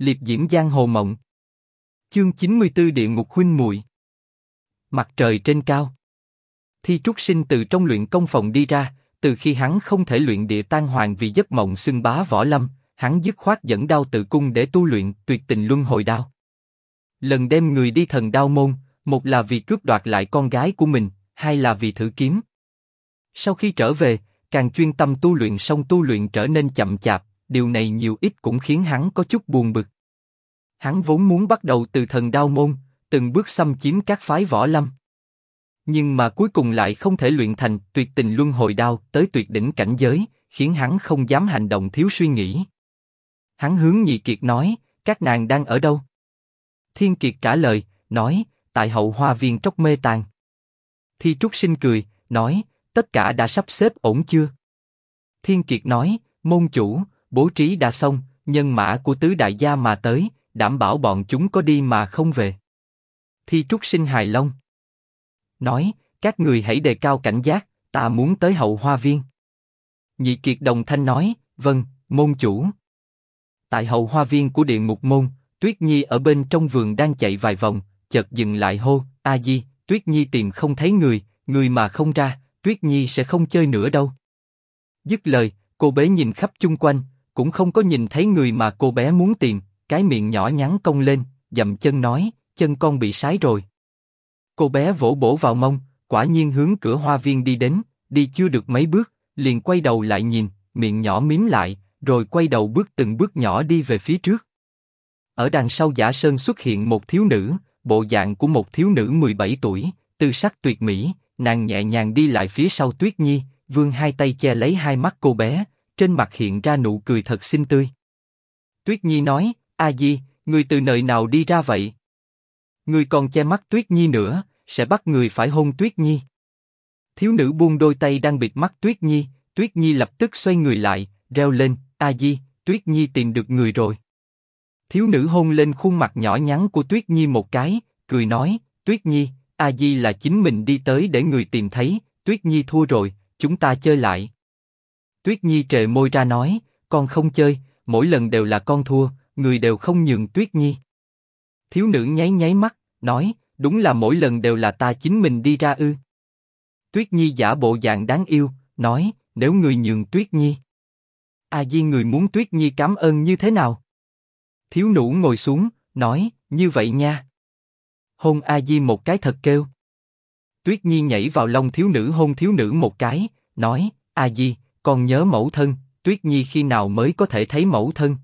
liệp diễm giang hồ mộng. Chương 94 Địa ngục huynh muội. Mặt trời trên cao. Thi Trúc Sinh từ trong luyện công phòng đi ra, từ khi hắn không thể luyện địa tan hoàng vì giấc mộng xưng bá võ lâm, hắn dứt khoát dẫn đao tự cung để tu luyện tuyệt tình luân hồi đao. Lần đem người đi thần đao môn, một là vì cướp đoạt lại con gái của mình, hai là vì thử kiếm. Sau khi trở về, càng chuyên tâm tu luyện xong tu luyện trở nên chậm chạp, điều này nhiều ít cũng khiến hắn có chút buồn bực. Hắn vốn muốn bắt đầu từ thần đao môn, từng bước xâm chiếm các phái võ lâm. Nhưng mà cuối cùng lại không thể luyện thành tuyệt tình luân hồi đao tới tuyệt đỉnh cảnh giới, khiến hắn không dám hành động thiếu suy nghĩ. Hắn hướng nhị kiệt nói, các nàng đang ở đâu? Thiên kiệt trả lời, nói, tại hậu hoa viên trốc mê tàn. Thi trúc sinh cười, nói, tất cả đã sắp xếp ổn chưa? Thiên kiệt nói, môn chủ, bố trí đã xong, nhân mã của tứ đại gia mà tới, đảm bảo bọn chúng có đi mà không về. Thi trúc sinh hài long. Nói, các người hãy đề cao cảnh giác, ta muốn tới hậu hoa viên. Nhị kiệt đồng thanh nói, vâng, môn chủ. Tại hậu hoa viên của điện mục môn, Tuyết Nhi ở bên trong vườn đang chạy vài vòng, chợt dừng lại hô, A Di, Tuyết Nhi tìm không thấy người, người mà không ra, Tuyết Nhi sẽ không chơi nữa đâu. Dứt lời, cô bé nhìn khắp chung quanh, cũng không có nhìn thấy người mà cô bé muốn tìm, cái miệng nhỏ nhắn cong lên, dậm chân nói, chân con bị sái rồi. Cô bé vỗ bổ vào mông, quả nhiên hướng cửa hoa viên đi đến, đi chưa được mấy bước, liền quay đầu lại nhìn, miệng nhỏ mím lại, rồi quay đầu bước từng bước nhỏ đi về phía trước. Ở đằng sau giả sơn xuất hiện một thiếu nữ, bộ dạng của một thiếu nữ 17 tuổi, tư sắc tuyệt mỹ, nàng nhẹ nhàng đi lại phía sau Tuyết Nhi, vươn hai tay che lấy hai mắt cô bé, trên mặt hiện ra nụ cười thật xinh tươi. Tuyết Nhi nói, A Di, người từ nơi nào đi ra vậy? Người còn che mắt Tuyết Nhi nữa, sẽ bắt người phải hôn Tuyết Nhi. Thiếu nữ buông đôi tay đang bịt mắt Tuyết Nhi, Tuyết Nhi lập tức xoay người lại, reo lên, A Di, Tuyết Nhi tìm được người rồi. Thiếu nữ hôn lên khuôn mặt nhỏ nhắn của Tuyết Nhi một cái, cười nói, Tuyết Nhi, A Di là chính mình đi tới để người tìm thấy, Tuyết Nhi thua rồi, chúng ta chơi lại. Tuyết Nhi trề môi ra nói, con không chơi, mỗi lần đều là con thua, người đều không nhường Tuyết Nhi. Thiếu nữ nháy nháy mắt, nói, đúng là mỗi lần đều là ta chính mình đi ra ư. Tuyết Nhi giả bộ dạng đáng yêu, nói, nếu người nhường Tuyết Nhi. A Di người muốn Tuyết Nhi cảm ơn như thế nào? Thiếu nữ ngồi xuống, nói, như vậy nha. Hôn A Di một cái thật kêu. Tuyết Nhi nhảy vào lòng thiếu nữ hôn thiếu nữ một cái, nói, A Di, còn nhớ mẫu thân, Tuyết Nhi khi nào mới có thể thấy mẫu thân?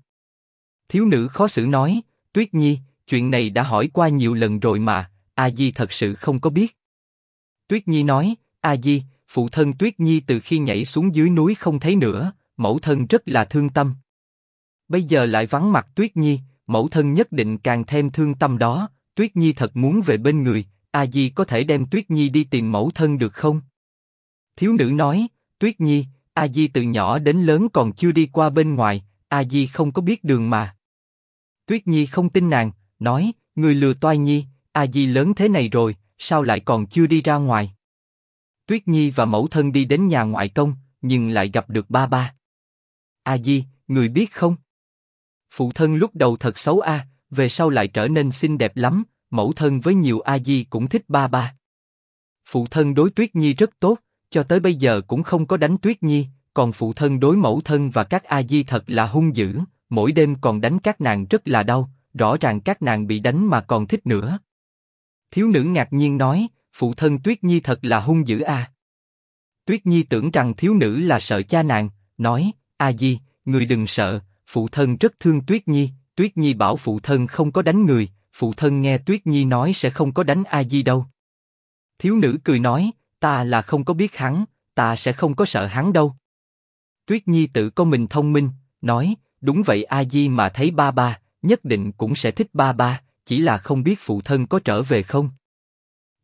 Thiếu nữ khó xử nói, Tuyết Nhi, chuyện này đã hỏi qua nhiều lần rồi mà, A Di thật sự không có biết. Tuyết Nhi nói, A Di, phụ thân Tuyết Nhi từ khi nhảy xuống dưới núi không thấy nữa, mẫu thân rất là thương tâm. Bây giờ lại vắng mặt Tuyết Nhi, mẫu thân nhất định càng thêm thương tâm đó. Tuyết Nhi thật muốn về bên người, A Di có thể đem Tuyết Nhi đi tìm mẫu thân được không? Thiếu nữ nói, Tuyết Nhi, A Di từ nhỏ đến lớn còn chưa đi qua bên ngoài, A Di không có biết đường mà. Tuyết Nhi không tin nàng, nói, người lừa toai Nhi, A Di lớn thế này rồi, sao lại còn chưa đi ra ngoài? Tuyết Nhi và mẫu thân đi đến nhà ngoại công, nhưng lại gặp được ba ba. A Di, người biết không? Phụ thân lúc đầu thật xấu a, về sau lại trở nên xinh đẹp lắm. Mẫu thân với nhiều A Di cũng thích ba ba. Phụ thân đối Tuyết Nhi rất tốt, cho tới bây giờ cũng không có đánh Tuyết Nhi, còn phụ thân đối mẫu thân và các A Di thật là hung dữ, mỗi đêm còn đánh các nàng rất là đau, rõ ràng các nàng bị đánh mà còn thích nữa. Thiếu nữ ngạc nhiên nói, phụ thân Tuyết Nhi thật là hung dữ à. Tuyết Nhi tưởng rằng thiếu nữ là sợ cha nàng, nói, A Di, người đừng sợ, phụ thân rất thương Tuyết Nhi, Tuyết Nhi bảo phụ thân không có đánh người, phụ thân nghe Tuyết Nhi nói sẽ không có đánh A Di đâu. Thiếu nữ cười nói, ta là không có biết hắn, ta sẽ không có sợ hắn đâu. Tuyết Nhi tự có mình thông minh, nói, đúng vậy A Di mà thấy ba ba, nhất định cũng sẽ thích ba ba, chỉ là không biết phụ thân có trở về không.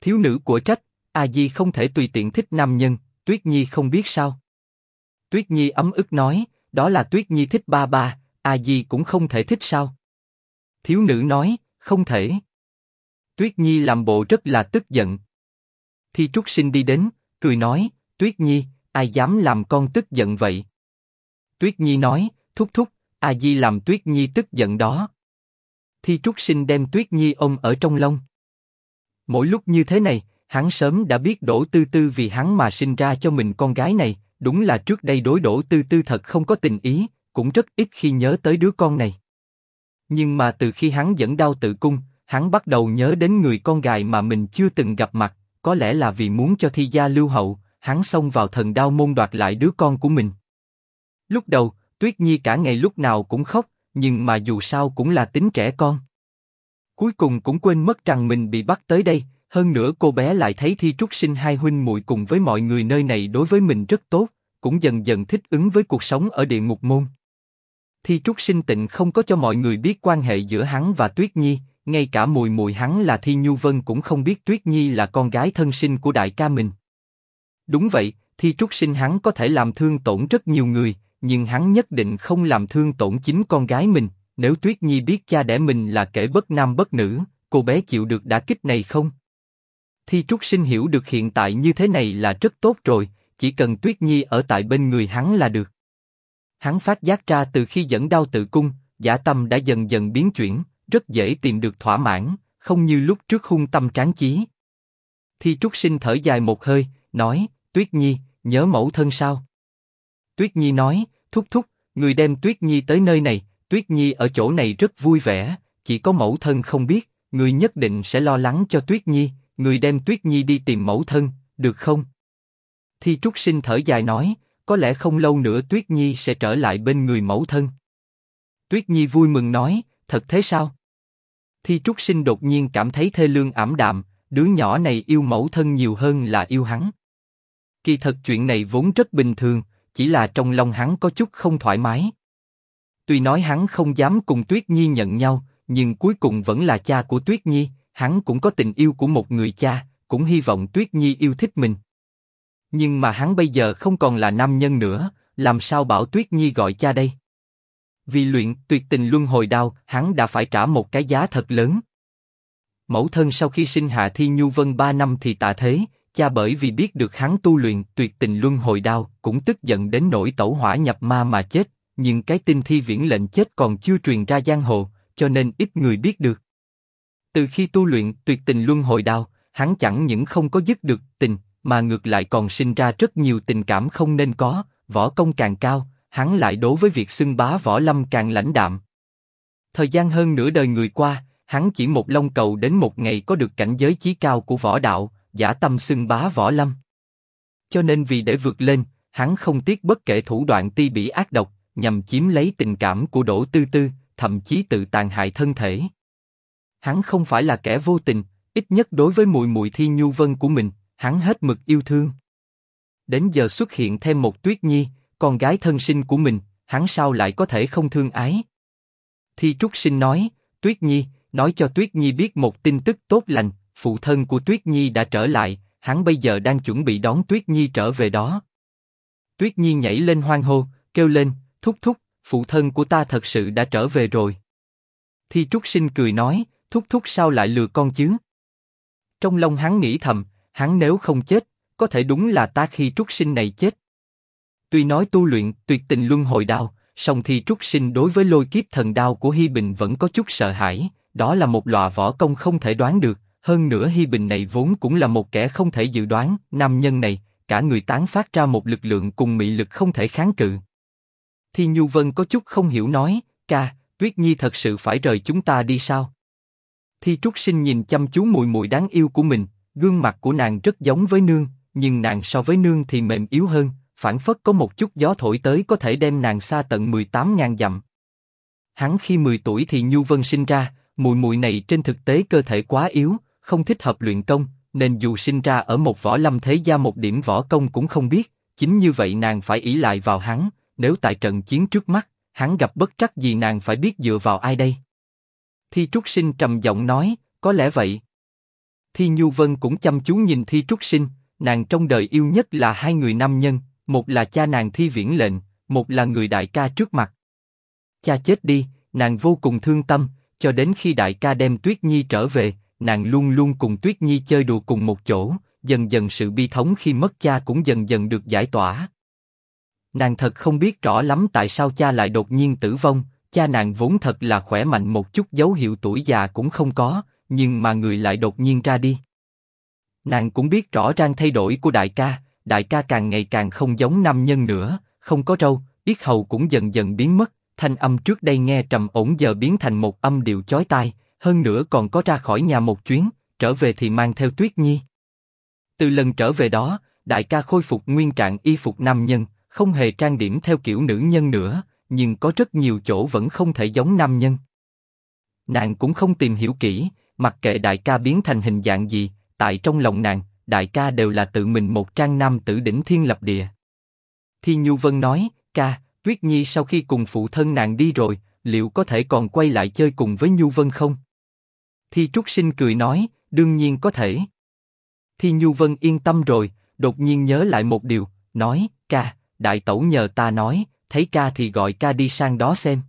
Thiếu nữ của trách, A Di không thể tùy tiện thích nam nhân, Tuyết Nhi không biết sao. Tuyết Nhi ấm ức nói, đó là Tuyết Nhi thích ba ba, A Di cũng không thể thích sao? Thiếu nữ nói, không thể. Tuyết Nhi làm bộ rất là tức giận. Thi Trúc Sinh đi đến, cười nói, Tuyết Nhi, ai dám làm con tức giận vậy? Tuyết Nhi nói, thúc thúc, A Di làm Tuyết Nhi tức giận đó. Thi Trúc Sinh đem Tuyết Nhi ôm ở trong lông. Mỗi lúc như thế này, hắn sớm đã biết Đỗ Tư Tư vì hắn mà sinh ra cho mình con gái này, đúng là trước đây đối Đỗ Tư Tư thật không có tình ý, cũng rất ít khi nhớ tới đứa con này. Nhưng mà từ khi hắn dẫn đau tự cung, hắn bắt đầu nhớ đến người con gái mà mình chưa từng gặp mặt, có lẽ là vì muốn cho thi gia lưu hậu, hắn xông vào thần đao môn đoạt lại đứa con của mình. Lúc đầu, Tuyết Nhi cả ngày lúc nào cũng khóc, nhưng mà dù sao cũng là tính trẻ con. Cuối cùng cũng quên mất rằng mình bị bắt tới đây, hơn nữa cô bé lại thấy Thi Trúc Sinh hai huynh muội cùng với mọi người nơi này đối với mình rất tốt, cũng dần dần thích ứng với cuộc sống ở địa ngục môn. Thi Trúc Sinh tịnh không có cho mọi người biết quan hệ giữa hắn và Tuyết Nhi, ngay cả mùi mùi hắn là Thi Nhu Vân cũng không biết Tuyết Nhi là con gái thân sinh của đại ca mình. Đúng vậy, Thi Trúc Sinh hắn có thể làm thương tổn rất nhiều người, nhưng hắn nhất định không làm thương tổn chính con gái mình. Nếu Tuyết Nhi biết cha đẻ mình là kẻ bất nam bất nữ, cô bé chịu được đả kích này không? Thi Trúc Sinh hiểu được hiện tại như thế này là rất tốt rồi, chỉ cần Tuyết Nhi ở tại bên người hắn là được. Hắn phát giác ra từ khi dẫn đau tự cung, giả tâm đã dần dần biến chuyển, rất dễ tìm được thỏa mãn, không như lúc trước hung tâm tráng chí. Thi Trúc Sinh thở dài một hơi, nói, Tuyết Nhi, nhớ mẫu thân sao? Tuyết Nhi nói, thúc thúc, người đem Tuyết Nhi tới nơi này, Tuyết Nhi ở chỗ này rất vui vẻ, chỉ có mẫu thân không biết, người nhất định sẽ lo lắng cho Tuyết Nhi, người đem Tuyết Nhi đi tìm mẫu thân, được không? Thi Trúc Sinh thở dài nói, có lẽ không lâu nữa Tuyết Nhi sẽ trở lại bên người mẫu thân. Tuyết Nhi vui mừng nói, thật thế sao? Thi Trúc Sinh đột nhiên cảm thấy thê lương ảm đạm, đứa nhỏ này yêu mẫu thân nhiều hơn là yêu hắn. Kỳ thật chuyện này vốn rất bình thường, chỉ là trong lòng hắn có chút không thoải mái. Tuy nói hắn không dám cùng Tuyết Nhi nhận nhau, nhưng cuối cùng vẫn là cha của Tuyết Nhi, hắn cũng có tình yêu của một người cha, cũng hy vọng Tuyết Nhi yêu thích mình. Nhưng mà hắn bây giờ không còn là nam nhân nữa, làm sao bảo Tuyết Nhi gọi cha đây? Vì luyện tuyệt tình luân hồi đao, hắn đã phải trả một cái giá thật lớn. Mẫu thân sau khi sinh hạ Thi Nhu Vân ba năm thì tạ thế, cha bởi vì biết được hắn tu luyện tuyệt tình luân hồi đao, cũng tức giận đến nỗi tẩu hỏa nhập ma mà chết. Nhưng cái tin Thi Viễn lệnh chết còn chưa truyền ra giang hồ, cho nên ít người biết được. Từ khi tu luyện tuyệt tình luân hồi đao, hắn chẳng những không có dứt được tình, mà ngược lại còn sinh ra rất nhiều tình cảm không nên có. Võ công càng cao, hắn lại đối với việc xưng bá võ lâm càng lãnh đạm. Thời gian hơn nửa đời người qua, hắn chỉ một long cầu đến một ngày có được cảnh giới chí cao của võ đạo, giả tâm xưng bá võ lâm. Cho nên vì để vượt lên, hắn không tiếc bất kể thủ đoạn ti bỉ ác độc, nhằm chiếm lấy tình cảm của Đỗ Tư Tư, thậm chí tự tàn hại thân thể. Hắn không phải là kẻ vô tình, ít nhất đối với mùi mùi thi nhu vân của mình, hắn hết mực yêu thương. Đến giờ xuất hiện thêm một Tuyết Nhi, con gái thân sinh của mình, hắn sao lại có thể không thương ái? Thi Trúc Sinh nói, Tuyết Nhi, nói cho Tuyết Nhi biết một tin tức tốt lành, phụ thân của Tuyết Nhi đã trở lại, hắn bây giờ đang chuẩn bị đón Tuyết Nhi trở về đó. Tuyết Nhi nhảy lên hoang hô, kêu lên, thúc thúc, phụ thân của ta thật sự đã trở về rồi. Thi Trúc Sinh cười nói, thúc thúc sao lại lừa con chứ? Trong lòng hắn nghĩ thầm, hắn nếu không chết, có thể đúng là ta khi Trúc Sinh này chết. Tuy nói tu luyện tuyệt tình luân hồi đao, song thì Trúc Sinh đối với lôi kiếp thần đao của Hi Bình vẫn có chút sợ hãi, đó là một loại võ công không thể đoán được. Hơn nữa Hi Bình này vốn cũng là một kẻ không thể dự đoán, nam nhân này, cả người tán phát ra một lực lượng cùng mị lực không thể kháng cự. thì Nhu Vân có chút không hiểu nói, ca, Tuyết Nhi thật sự phải rời chúng ta đi sao? Thi Trúc Sinh nhìn chăm chú mùi mùi đáng yêu của mình, gương mặt của nàng rất giống với nương, nhưng nàng so với nương thì mềm yếu hơn, phản phất có một chút gió thổi tới có thể đem nàng xa tận 18 ngàn dặm. Hắn khi 10 tuổi thì Nhu Vân sinh ra, mùi mùi này trên thực tế cơ thể quá yếu, không thích hợp luyện công, nên dù sinh ra ở một võ lâm thế gia một điểm võ công cũng không biết, chính như vậy nàng phải ý lại vào hắn, nếu tại trận chiến trước mắt, hắn gặp bất trắc gì nàng phải biết dựa vào ai đây? Thi Trúc Sinh trầm giọng nói, có lẽ vậy. Thi Nhu Vân cũng chăm chú nhìn Thi Trúc Sinh, nàng trong đời yêu nhất là hai người nam nhân, một là cha nàng Thi Viễn lệnh, một là người đại ca trước mặt. Cha chết đi, nàng vô cùng thương tâm, cho đến khi đại ca đem Tuyết Nhi trở về, nàng luôn luôn cùng Tuyết Nhi chơi đùa cùng một chỗ, dần dần sự bi thống khi mất cha cũng dần dần được giải tỏa. Nàng thật không biết rõ lắm tại sao cha lại đột nhiên tử vong, cha nàng vốn thật là khỏe mạnh một chút dấu hiệu tuổi già cũng không có, nhưng mà người lại đột nhiên ra đi. Nàng cũng biết rõ ràng thay đổi của đại ca, đại ca càng ngày càng không giống nam nhân nữa, không có râu, yết hầu cũng dần dần biến mất, thanh âm trước đây nghe trầm ổn giờ biến thành một âm điệu chói tai, hơn nữa còn có ra khỏi nhà một chuyến, trở về thì mang theo Tuyết Nhi. Từ lần trở về đó, đại ca khôi phục nguyên trạng y phục nam nhân, không hề trang điểm theo kiểu nữ nhân nữa, nhưng có rất nhiều chỗ vẫn không thể giống nam nhân. Nàng cũng không tìm hiểu kỹ, mặc kệ đại ca biến thành hình dạng gì, tại trong lòng nàng, đại ca đều là tự mình một trang nam tử đỉnh thiên lập địa. Thi Nhu Vân nói, ca, Tuyết Nhi sau khi cùng phụ thân nàng đi rồi, liệu có thể còn quay lại chơi cùng với Nhu Vân không? Thi Trúc Sinh cười nói, đương nhiên có thể. Thi Nhu Vân yên tâm rồi, đột nhiên nhớ lại một điều, nói, ca, đại tẩu nhờ ta nói, thấy ca thì gọi ca đi sang đó xem.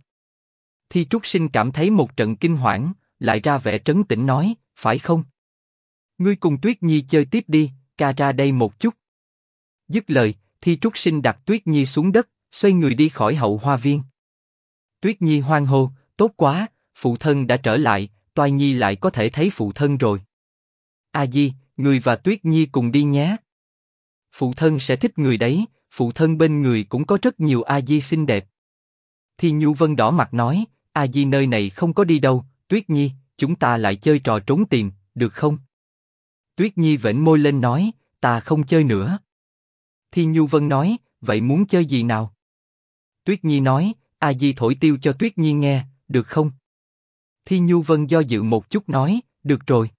Thi Trúc Sinh cảm thấy một trận kinh hoảng, lại ra vẻ trấn tĩnh nói, phải không? Ngươi cùng Tuyết Nhi chơi tiếp đi, ca ra đây một chút. Dứt lời, Thi Trúc Sinh đặt Tuyết Nhi xuống đất, xoay người đi khỏi hậu hoa viên. Tuyết Nhi hoang hô, tốt quá, phụ thân đã trở lại, Toai Nhi lại có thể thấy phụ thân rồi. A Di, người và Tuyết Nhi cùng đi nhé. Phụ thân sẽ thích người đấy, phụ thân bên người cũng có rất nhiều A Di xinh đẹp. Thi Nhu Vân đỏ mặt nói, A Di nơi này không có đi đâu, Tuyết Nhi, chúng ta lại chơi trò trốn tìm, được không? Tuyết Nhi vểnh môi lên nói, ta không chơi nữa. Thi Nhu Vân nói, vậy muốn chơi gì nào? Tuyết Nhi nói, A Di thổi tiêu cho Tuyết Nhi nghe, được không? Thi Nhu Vân do dự một chút nói, được rồi.